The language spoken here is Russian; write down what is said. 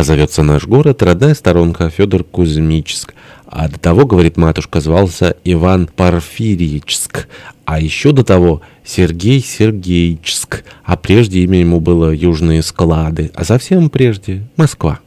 А зовется наш город родная сторонка Федор Кузьмичск. А до того, говорит матушка, звался Иван Порфирьевичск. А еще до того Сергей Сергеевичск. А прежде имя ему было Южные склады. А совсем прежде Москва.